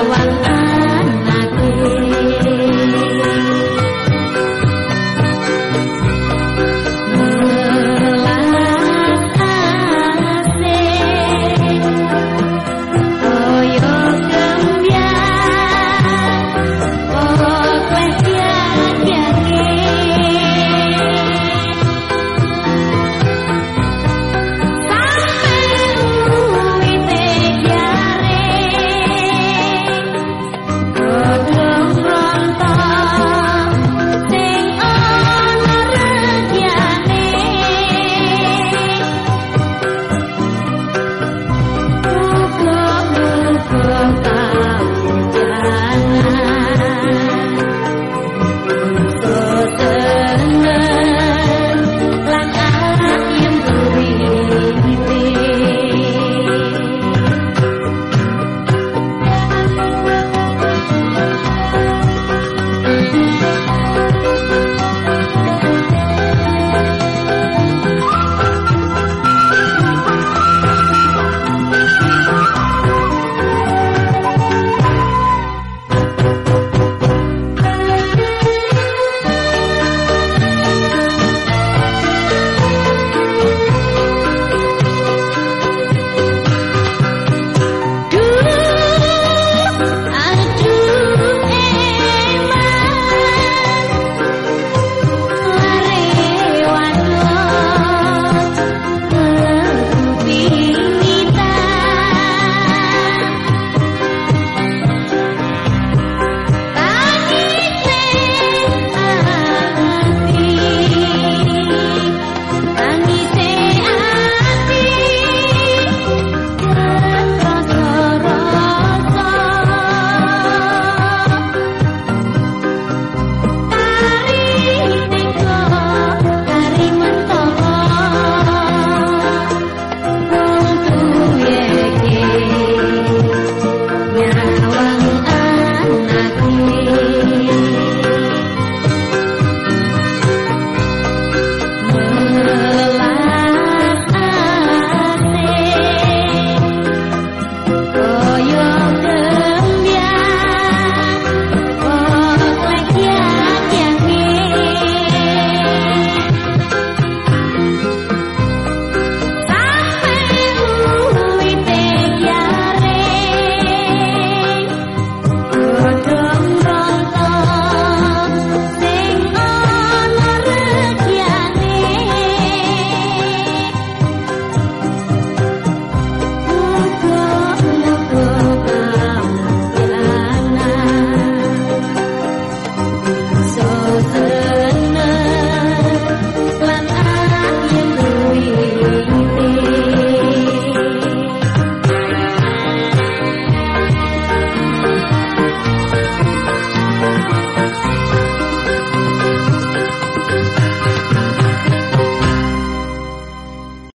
bawang